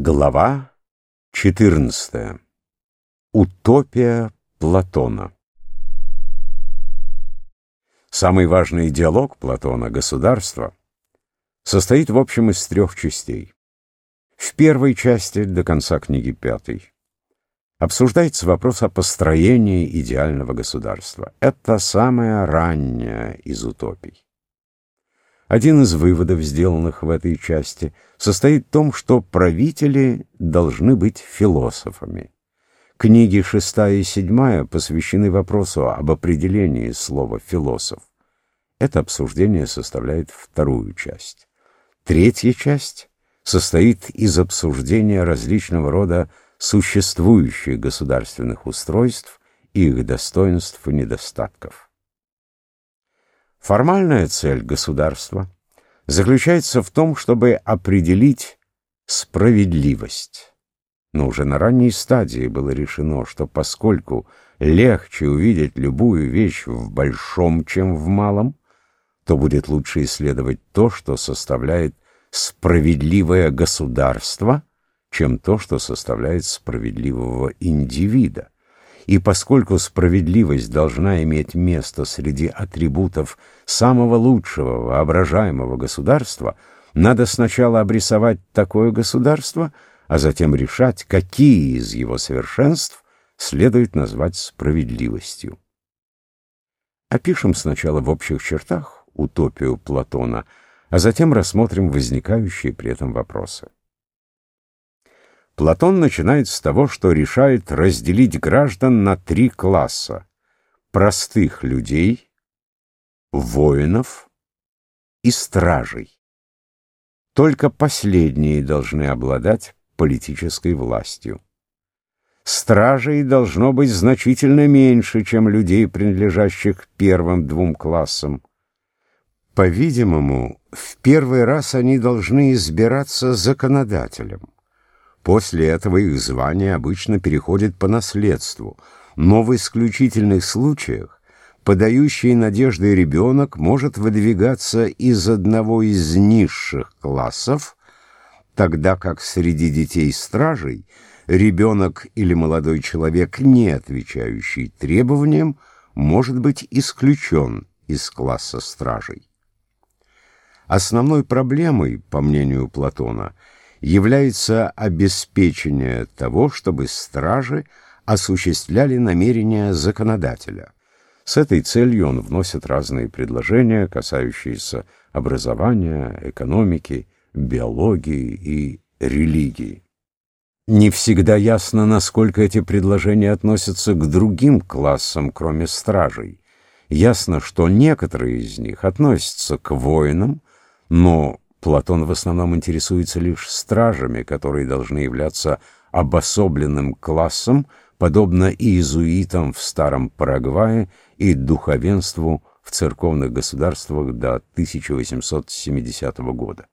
Глава 14. Утопия Платона. Самый важный диалог Платона «Государство» состоит в общем из трех частей. В первой части, до конца книги пятой, обсуждается вопрос о построении идеального государства. Это самая ранняя из утопий. Один из выводов, сделанных в этой части, состоит в том, что правители должны быть философами. Книги шестая и седьмая посвящены вопросу об определении слова «философ». Это обсуждение составляет вторую часть. Третья часть состоит из обсуждения различного рода существующих государственных устройств, их достоинств и недостатков. Формальная цель государства заключается в том, чтобы определить справедливость. Но уже на ранней стадии было решено, что поскольку легче увидеть любую вещь в большом, чем в малом, то будет лучше исследовать то, что составляет справедливое государство, чем то, что составляет справедливого индивида. И поскольку справедливость должна иметь место среди атрибутов самого лучшего воображаемого государства, надо сначала обрисовать такое государство, а затем решать, какие из его совершенств следует назвать справедливостью. Опишем сначала в общих чертах утопию Платона, а затем рассмотрим возникающие при этом вопросы. Платон начинает с того, что решает разделить граждан на три класса – простых людей, воинов и стражей. Только последние должны обладать политической властью. Стражей должно быть значительно меньше, чем людей, принадлежащих первым двум классам. По-видимому, в первый раз они должны избираться законодателем. После этого их звание обычно переходит по наследству, но в исключительных случаях подающий надежды ребенок может выдвигаться из одного из низших классов, тогда как среди детей-стражей ребенок или молодой человек, не отвечающий требованиям, может быть исключен из класса стражей. Основной проблемой, по мнению Платона, является обеспечение того, чтобы стражи осуществляли намерения законодателя. С этой целью он вносит разные предложения, касающиеся образования, экономики, биологии и религии. Не всегда ясно, насколько эти предложения относятся к другим классам, кроме стражей. Ясно, что некоторые из них относятся к воинам, но Платон в основном интересуется лишь стражами, которые должны являться обособленным классом, подобно иезуитам в Старом Парагвае и духовенству в церковных государствах до 1870 года.